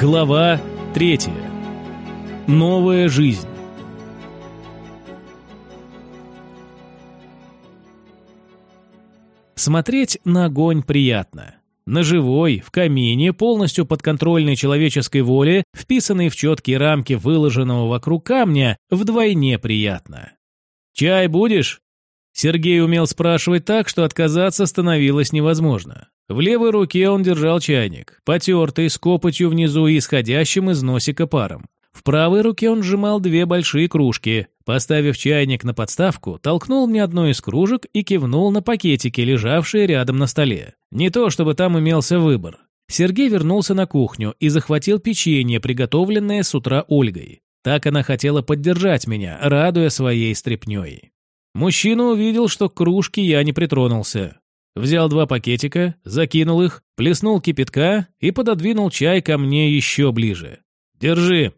Глава третья. Новая жизнь. Смотреть на огонь приятно. На живой, в камине, полностью подконтрольной человеческой воле, вписанной в четкие рамки выложенного вокруг камня, вдвойне приятно. «Чай будешь?» Сергей умел спрашивать так, что отказаться становилось невозможно. В левой руке он держал чайник, потертый, с копотью внизу и исходящим из носика паром. В правой руке он сжимал две большие кружки. Поставив чайник на подставку, толкнул мне одну из кружек и кивнул на пакетики, лежавшие рядом на столе. Не то, чтобы там имелся выбор. Сергей вернулся на кухню и захватил печенье, приготовленное с утра Ольгой. Так она хотела поддержать меня, радуя своей стряпнёй. Мужчина увидел, что к кружке я не притронулся. Взял два пакетика, закинул их, плеснул кипятка и пододвинул чай ко мне еще ближе. «Держи».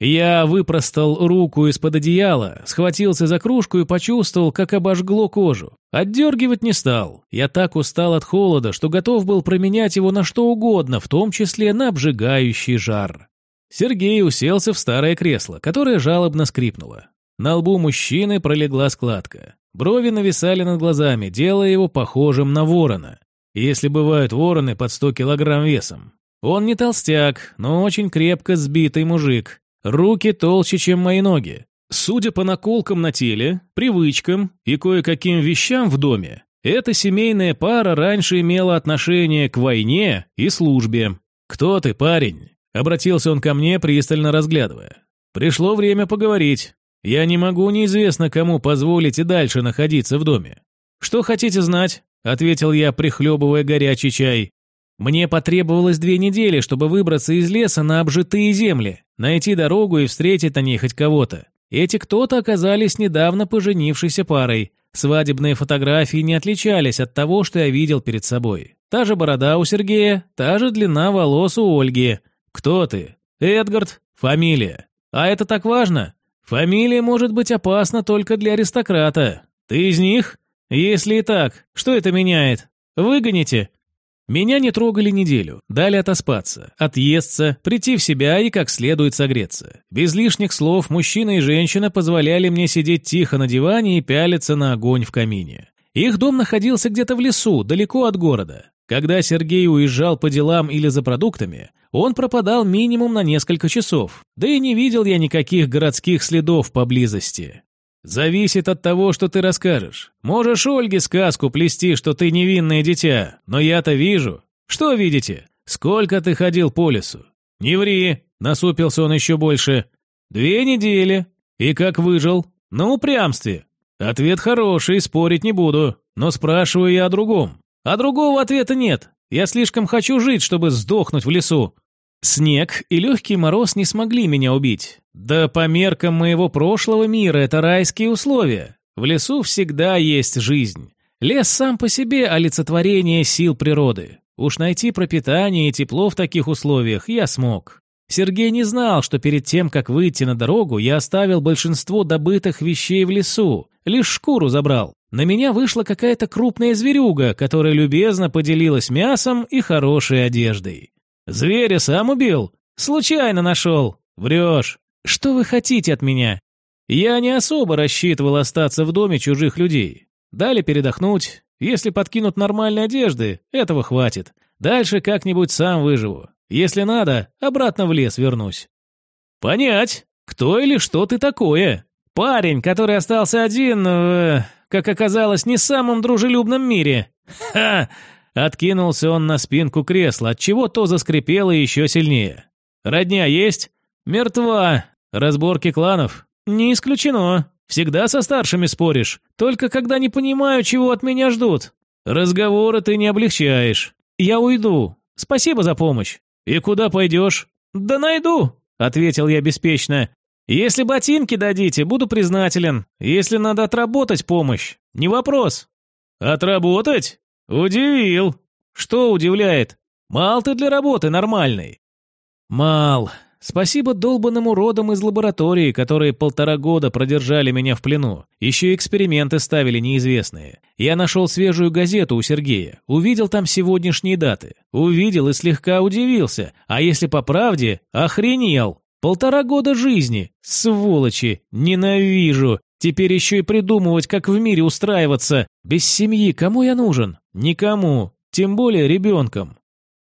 Я выпростал руку из-под одеяла, схватился за кружку и почувствовал, как обожгло кожу. Отдергивать не стал. Я так устал от холода, что готов был променять его на что угодно, в том числе на обжигающий жар. Сергей уселся в старое кресло, которое жалобно скрипнуло. На лбу мужчины пролегла складка. Брови нависали над глазами, делая его похожим на ворона. Если бывают вороны под 100 килограмм весом. Он не толстяк, но очень крепко сбитый мужик. Руки толще, чем мои ноги. Судя по наколкам на теле, привычкам и кое-каким вещам в доме, эта семейная пара раньше имела отношение к войне и службе. «Кто ты, парень?» – обратился он ко мне, пристально разглядывая. «Пришло время поговорить. Я не могу неизвестно кому позволить и дальше находиться в доме. Что хотите знать? ответил я, прихлебывая горячий чай. Мне потребовалось две недели, чтобы выбраться из леса на обжитые земли, найти дорогу и встретить на ней хоть кого-то. Эти кто-то оказались недавно поженившейся парой. Свадебные фотографии не отличались от того, что я видел перед собой. Та же борода у Сергея, та же длина волос у Ольги. Кто ты? Эдгард. Фамилия. А это так важно? Фамилия может быть опасна только для аристократа. Ты из них? Если и так, что это меняет? Выгоните. Меня не трогали неделю, дали отоспаться, отъесться, прийти в себя и как следует согреться. Без лишних слов мужчина и женщина позволяли мне сидеть тихо на диване и пялиться на огонь в камине. Их дом находился где-то в лесу, далеко от города. Когда Сергей уезжал по делам или за продуктами, он пропадал минимум на несколько часов, да и не видел я никаких городских следов поблизости. Зависит от того, что ты расскажешь. Можешь Ольге сказку плести, что ты невинное дитя, но я-то вижу. Что видите? Сколько ты ходил по лесу? Не ври, насупился он еще больше. Две недели. И как выжил? На упрямстве. Ответ хороший, спорить не буду, но спрашиваю я о другом. А другого ответа нет. Я слишком хочу жить, чтобы сдохнуть в лесу. Снег и легкий мороз не смогли меня убить. Да по меркам моего прошлого мира это райские условия. В лесу всегда есть жизнь. Лес сам по себе олицетворение сил природы. Уж найти пропитание и тепло в таких условиях я смог. Сергей не знал, что перед тем, как выйти на дорогу, я оставил большинство добытых вещей в лесу, лишь шкуру забрал. На меня вышла какая-то крупная зверюга, которая любезно поделилась мясом и хорошей одеждой. Зверя сам убил? Случайно нашел. Врешь. Что вы хотите от меня? Я не особо рассчитывал остаться в доме чужих людей. Дали передохнуть. Если подкинут нормальной одежды, этого хватит. Дальше как-нибудь сам выживу. Если надо, обратно в лес вернусь. Понять, кто или что ты такое? Парень, который остался один в как оказалось, не самом дружелюбном мире. Ха! Откинулся он на спинку кресла, отчего то заскрипело еще сильнее. Родня есть? Мертва. Разборки кланов? Не исключено. Всегда со старшими споришь, только когда не понимаю, чего от меня ждут. Разговоры ты не облегчаешь. Я уйду. Спасибо за помощь. И куда пойдешь? Да найду, ответил я беспечно. Если ботинки дадите, буду признателен. Если надо отработать помощь, не вопрос. Отработать? Удивил. Что удивляет? Мал ты для работы нормальный. Мал. Спасибо долбанным уродам из лаборатории, которые полтора года продержали меня в плену. Еще эксперименты ставили неизвестные. Я нашел свежую газету у Сергея, увидел там сегодняшние даты. Увидел и слегка удивился. А если по правде, охренел. Полтора года жизни. Сволочи. Ненавижу. Теперь еще и придумывать, как в мире устраиваться. Без семьи кому я нужен? Никому. Тем более ребенком.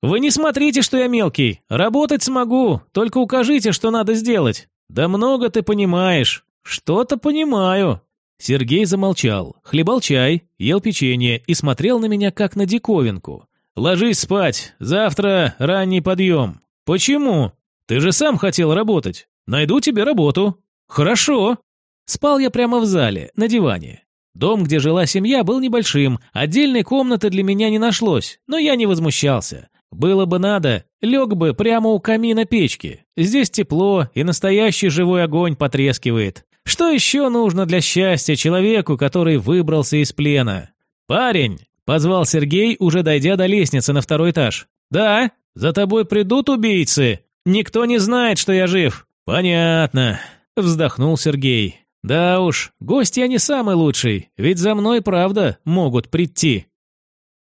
«Вы не смотрите, что я мелкий. Работать смогу. Только укажите, что надо сделать». «Да много ты понимаешь». «Что-то понимаю». Сергей замолчал, хлебал чай, ел печенье и смотрел на меня как на диковинку. «Ложись спать. Завтра ранний подъем». «Почему? Ты же сам хотел работать. Найду тебе работу». «Хорошо». Спал я прямо в зале, на диване. Дом, где жила семья, был небольшим, отдельной комнаты для меня не нашлось, но я не возмущался. Было бы надо, лег бы прямо у камина печки. Здесь тепло, и настоящий живой огонь потрескивает. Что еще нужно для счастья человеку, который выбрался из плена? «Парень!» – позвал Сергей, уже дойдя до лестницы на второй этаж. «Да? За тобой придут убийцы? Никто не знает, что я жив». «Понятно», – вздохнул Сергей. «Да уж, гость я не самый лучший, ведь за мной, правда, могут прийти».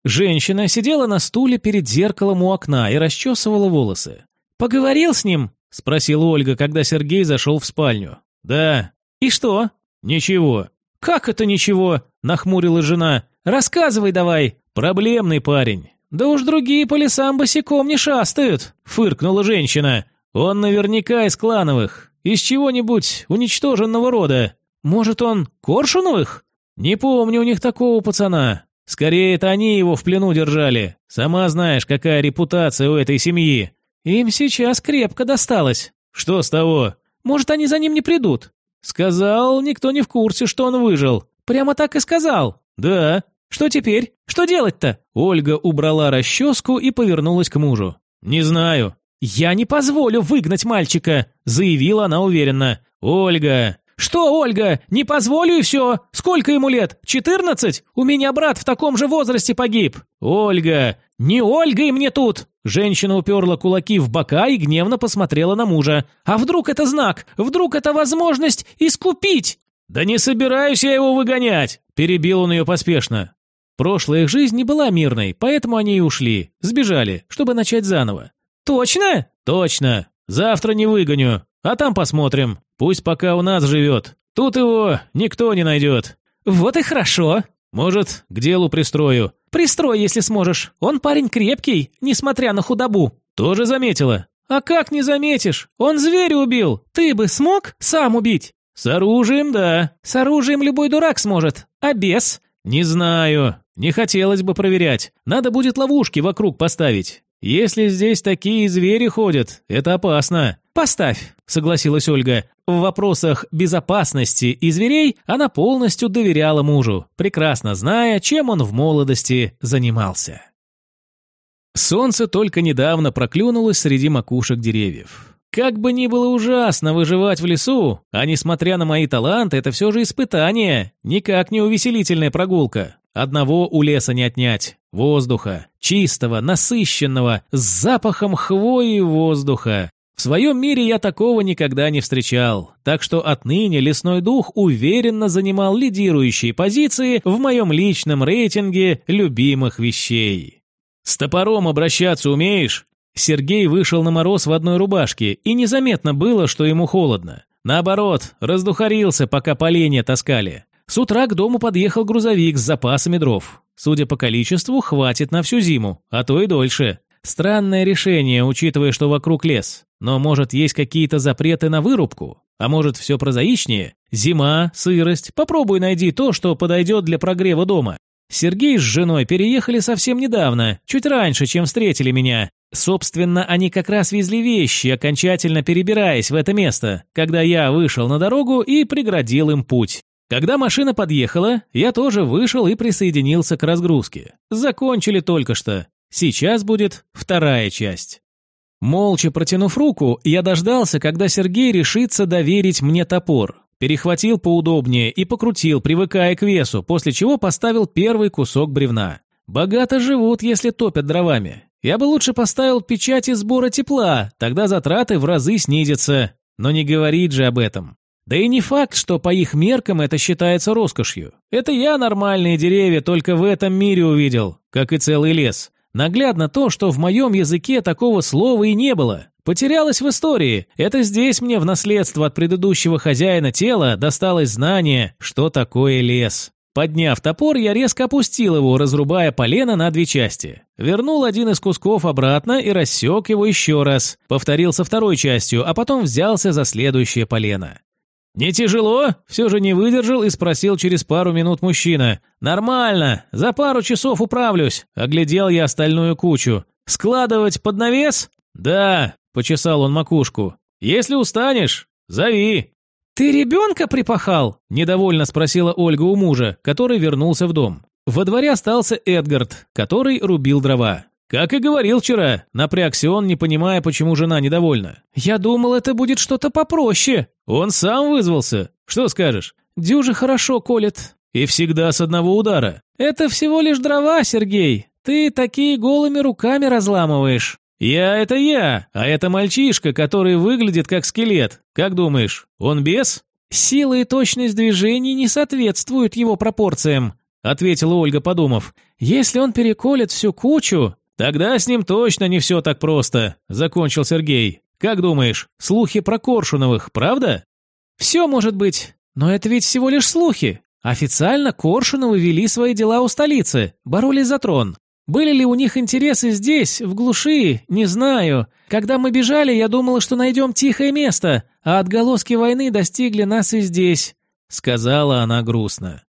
Женщина сидела на стуле перед зеркалом у окна и расчесывала волосы. «Поговорил с ним?» – спросила Ольга, когда Сергей зашел в спальню. «Да». «И что?» «Ничего». «Как это ничего?» – нахмурила жена. «Рассказывай давай». «Проблемный парень». «Да уж другие по лесам босиком не шастают», – фыркнула женщина. «Он наверняка из клановых, из чего-нибудь уничтоженного рода. Может, он Коршуновых?» «Не помню у них такого пацана. Скорее, это они его в плену держали. Сама знаешь, какая репутация у этой семьи. Им сейчас крепко досталось. Что с того? Может, они за ним не придут? Сказал, никто не в курсе, что он выжил. Прямо так и сказал. Да. Что теперь? Что делать-то? Ольга убрала расческу и повернулась к мужу. Не знаю. Я не позволю выгнать мальчика, заявила она уверенно. Ольга, «Что, Ольга, не позволю и все? Сколько ему лет? Четырнадцать? У меня брат в таком же возрасте погиб». «Ольга, не Ольга и мне тут!» Женщина уперла кулаки в бока и гневно посмотрела на мужа. «А вдруг это знак? Вдруг это возможность искупить?» «Да не собираюсь я его выгонять!» Перебил он ее поспешно. Прошлая их жизнь не была мирной, поэтому они и ушли. Сбежали, чтобы начать заново. «Точно?» «Точно. Завтра не выгоню. А там посмотрим. Пусть пока у нас живет. Тут его никто не найдет». «Вот и хорошо». «Может, к делу пристрою». «Пристрой, если сможешь. Он парень крепкий, несмотря на худобу». «Тоже заметила?» «А как не заметишь? Он зверя убил. Ты бы смог сам убить?» «С оружием, да». «С оружием любой дурак сможет. А без?» «Не знаю. Не хотелось бы проверять. Надо будет ловушки вокруг поставить. Если здесь такие звери ходят, это опасно. Поставь, согласилась Ольга. В вопросах безопасности и зверей она полностью доверяла мужу, прекрасно зная, чем он в молодости занимался. Солнце только недавно проклюнулось среди макушек деревьев. Как бы ни было ужасно выживать в лесу, а несмотря на мои таланты, это все же испытание, никак не увеселительная прогулка. Одного у леса не отнять. Воздуха. Чистого, насыщенного, с запахом хвои воздуха. В своем мире я такого никогда не встречал, так что отныне лесной дух уверенно занимал лидирующие позиции в моем личном рейтинге любимых вещей. «С топором обращаться умеешь?» Сергей вышел на мороз в одной рубашке, и незаметно было, что ему холодно. Наоборот, раздухарился, пока поленья таскали. С утра к дому подъехал грузовик с запасами дров. Судя по количеству, хватит на всю зиму, а то и дольше. Странное решение, учитывая, что вокруг лес. Но может есть какие-то запреты на вырубку? А может все прозаичнее? Зима, сырость. Попробуй найди то, что подойдет для прогрева дома. Сергей с женой переехали совсем недавно, чуть раньше, чем встретили меня. Собственно, они как раз везли вещи, окончательно перебираясь в это место, когда я вышел на дорогу и преградил им путь. Когда машина подъехала, я тоже вышел и присоединился к разгрузке. Закончили только что. Сейчас будет вторая часть. Молча протянув руку, я дождался, когда Сергей решится доверить мне топор. Перехватил поудобнее и покрутил, привыкая к весу, после чего поставил первый кусок бревна. Богато живут, если топят дровами. Я бы лучше поставил печати сбора тепла, тогда затраты в разы снизятся. Но не говорить же об этом. Да и не факт, что по их меркам это считается роскошью. Это я нормальные деревья только в этом мире увидел, как и целый лес. Наглядно то, что в моем языке такого слова и не было. Потерялось в истории. Это здесь мне в наследство от предыдущего хозяина тела досталось знание, что такое лес. Подняв топор, я резко опустил его, разрубая полено на две части. Вернул один из кусков обратно и рассек его еще раз. Повторил со второй частью, а потом взялся за следующее полено. «Не тяжело?» – все же не выдержал и спросил через пару минут мужчина. «Нормально, за пару часов управлюсь», – оглядел я остальную кучу. «Складывать под навес?» «Да», – почесал он макушку. «Если устанешь, зови». «Ты ребенка припахал?» – недовольно спросила Ольга у мужа, который вернулся в дом. Во дворе остался Эдгард, который рубил дрова. «Как и говорил вчера», — напрягся он, не понимая, почему жена недовольна. «Я думал, это будет что-то попроще». «Он сам вызвался. Что скажешь?» «Дюжа хорошо колет». «И всегда с одного удара». «Это всего лишь дрова, Сергей. Ты такие голыми руками разламываешь». «Я — это я, а это мальчишка, который выглядит как скелет. Как думаешь, он бес?» «Сила и точность движений не соответствуют его пропорциям», — ответила Ольга, подумав. «Если он переколет всю кучу, «Тогда с ним точно не все так просто», – закончил Сергей. «Как думаешь, слухи про Коршуновых, правда?» «Все может быть, но это ведь всего лишь слухи. Официально Коршуновы вели свои дела у столицы, боролись за трон. Были ли у них интересы здесь, в глуши, не знаю. Когда мы бежали, я думала, что найдем тихое место, а отголоски войны достигли нас и здесь», — сказала она грустно.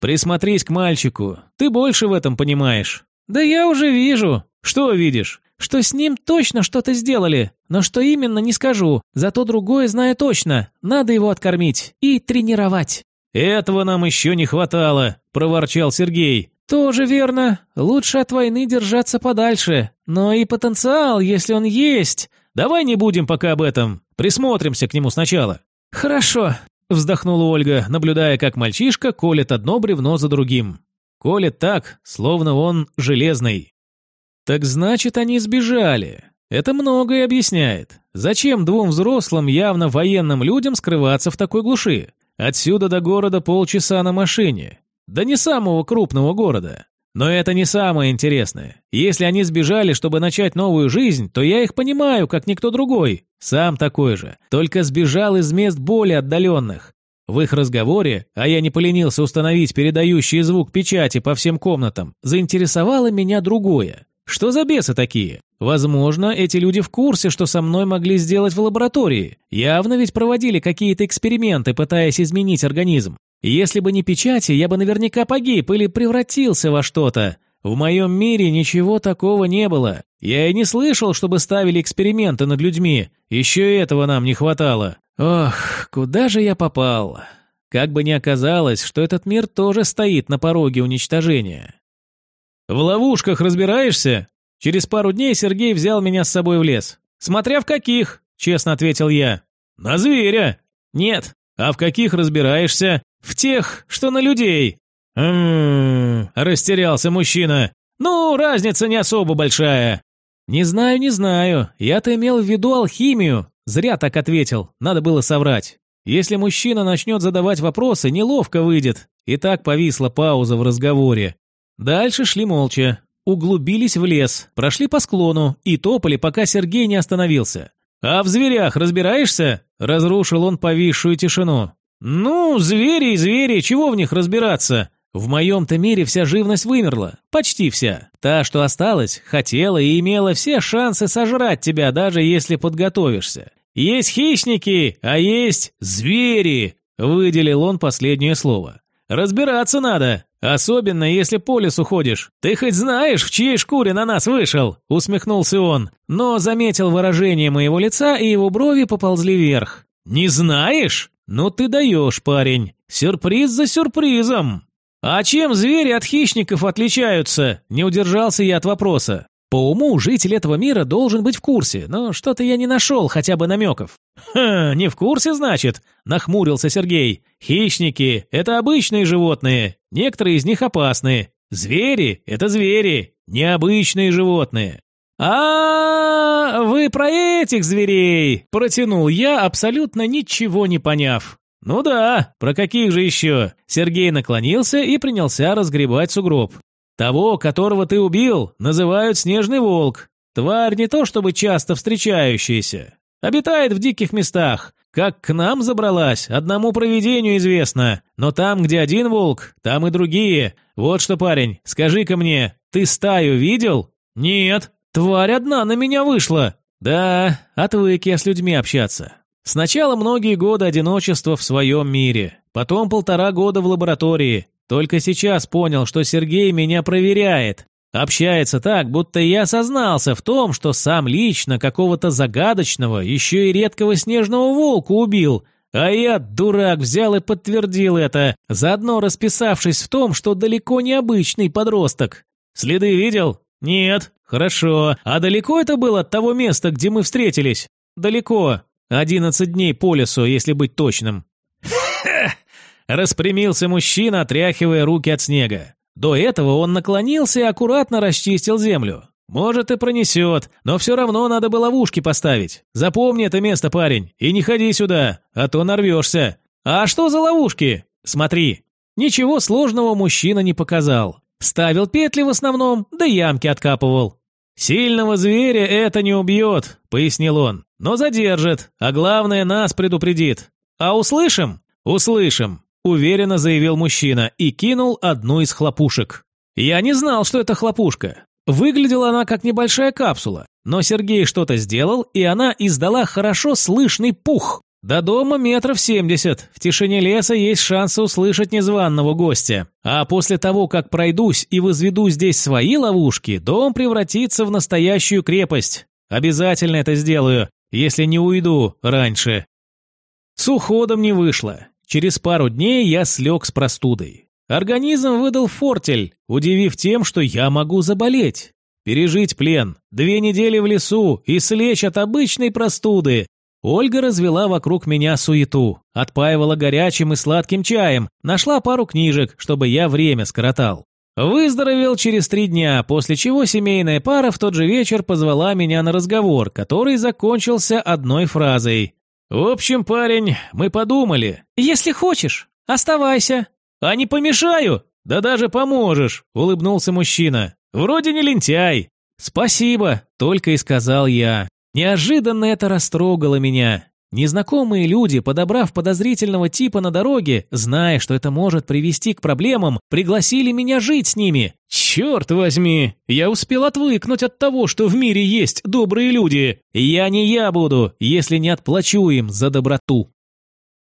«Присмотрись к мальчику, ты больше в этом понимаешь». «Да я уже вижу». «Что видишь?» «Что с ним точно что-то сделали. Но что именно, не скажу. Зато другое знаю точно. Надо его откормить и тренировать». «Этого нам еще не хватало», – проворчал Сергей. «Тоже верно. Лучше от войны держаться подальше. Но и потенциал, если он есть. Давай не будем пока об этом. Присмотримся к нему сначала». «Хорошо», – вздохнула Ольга, наблюдая, как мальчишка колет одно бревно за другим. Колет так, словно он железный. Так значит, они сбежали. Это многое объясняет. Зачем двум взрослым, явно военным людям скрываться в такой глуши? Отсюда до города полчаса на машине. Да не самого крупного города. Но это не самое интересное. Если они сбежали, чтобы начать новую жизнь, то я их понимаю, как никто другой. Сам такой же. Только сбежал из мест более отдаленных. В их разговоре, а я не поленился установить передающий звук печати по всем комнатам, заинтересовало меня другое. Что за бесы такие? Возможно, эти люди в курсе, что со мной могли сделать в лаборатории. Явно ведь проводили какие-то эксперименты, пытаясь изменить организм. Если бы не печати, я бы наверняка погиб или превратился во что-то. В моем мире ничего такого не было. Я и не слышал, чтобы ставили эксперименты над людьми. Еще и этого нам не хватало. Ох, куда же я попал? Как бы ни оказалось, что этот мир тоже стоит на пороге уничтожения. В ловушках разбираешься? Через пару дней Сергей взял меня с собой в лес. Смотря в каких, честно ответил я. На зверя. Нет. А в каких разбираешься? В тех, что на людей. Ммм, растерялся мужчина. Ну, разница не особо большая. Не знаю, не знаю. Я-то имел в виду алхимию. Зря так ответил, надо было соврать. Если мужчина начнет задавать вопросы, неловко выйдет. И так повисла пауза в разговоре. Дальше шли молча. Углубились в лес, прошли по склону и топали, пока Сергей не остановился. «А в зверях разбираешься?» – разрушил он повисшую тишину. «Ну, звери и звери, чего в них разбираться? В моем-то мире вся живность вымерла. Почти вся. Та, что осталась, хотела и имела все шансы сожрать тебя, даже если подготовишься. Есть хищники, а есть звери!» Выделил он последнее слово. «Разбираться надо, особенно если по лесу ходишь. Ты хоть знаешь, в чьей шкуре на нас вышел?» Усмехнулся он, но заметил выражение моего лица, и его брови поползли вверх. «Не знаешь? Ну ты даешь, парень. Сюрприз за сюрпризом!» «А чем звери от хищников отличаются?» Не удержался я от вопроса. По уму житель этого мира должен быть в курсе, но что-то я не нашел хотя бы намеков. «Ха, не в курсе, значит?» – нахмурился Сергей. «Хищники – это обычные животные, некоторые из них опасны. Звери – это звери, необычные животные. а, вы про этих зверей!» – протянул я, абсолютно ничего не поняв. «Ну да, про каких же еще?» Сергей наклонился и принялся разгребать сугроб. «Того, которого ты убил, называют снежный волк. Тварь не то чтобы часто встречающаяся. Обитает в диких местах. Как к нам забралась, одному провидению известно. Но там, где один волк, там и другие. Вот что, парень, скажи-ка мне, ты стаю видел?» «Нет», Тварь одна на меня вышла. Да, отвык я с людьми общаться. Сначала многие годы одиночества в своем мире, потом полтора года в лаборатории. Только сейчас понял, что Сергей меня проверяет. Общается так, будто я сознался в том, что сам лично какого-то загадочного, еще и редкого снежного волка убил. А я, дурак, взял и подтвердил это, заодно расписавшись в том, что далеко не обычный подросток. Следы видел? Нет. «Хорошо. А далеко это было от того места, где мы встретились?» «Далеко. Одиннадцать дней по лесу, если быть точным». Распрямился мужчина, отряхивая руки от снега. До этого он наклонился и аккуратно расчистил землю. Может и пронесет, но все равно надо бы ловушки поставить. Запомни это место, парень, и не ходи сюда, а то нарвешься. А что за ловушки? Смотри. Ничего сложного мужчина не показал. Ставил петли в основном, да ямки откапывал. «Сильного зверя это не убьет», — пояснил он, — «но задержит, а главное, нас предупредит. А услышим?» «Услышим», — уверенно заявил мужчина и кинул одну из хлопушек. Я не знал, что это хлопушка. Выглядела она как небольшая капсула, но Сергей что-то сделал, и она издала хорошо слышный пух. До дома метров семьдесят. В тишине леса есть шансы услышать незваного гостя. А после того, как пройдусь и возведу здесь свои ловушки, дом превратится в настоящую крепость. Обязательно это сделаю, если не уйду раньше. С уходом не вышло. Через пару дней я слег с простудой. Организм выдал фортель, удивив тем, что я могу заболеть. Пережить плен, две недели в лесу и слечь от обычной простуды, Ольга развела вокруг меня суету, отпаивала горячим и сладким чаем, нашла пару книжек, чтобы я время скоротал. Выздоровел через три дня, после чего семейная пара в тот же вечер позвала меня на разговор, который закончился одной фразой. «В общем, парень, мы подумали». «Если хочешь, оставайся». «А не помешаю?» «Да даже поможешь», — улыбнулся мужчина. «Вроде не лентяй». «Спасибо», — только и сказал я. Неожиданно это растрогало меня. Незнакомые люди, подобрав подозрительного типа на дороге, зная, что это может привести к проблемам, пригласили меня жить с ними. Черт возьми, я успел отвыкнуть от того, что в мире есть добрые люди. Я не я буду, если не отплачу им за доброту.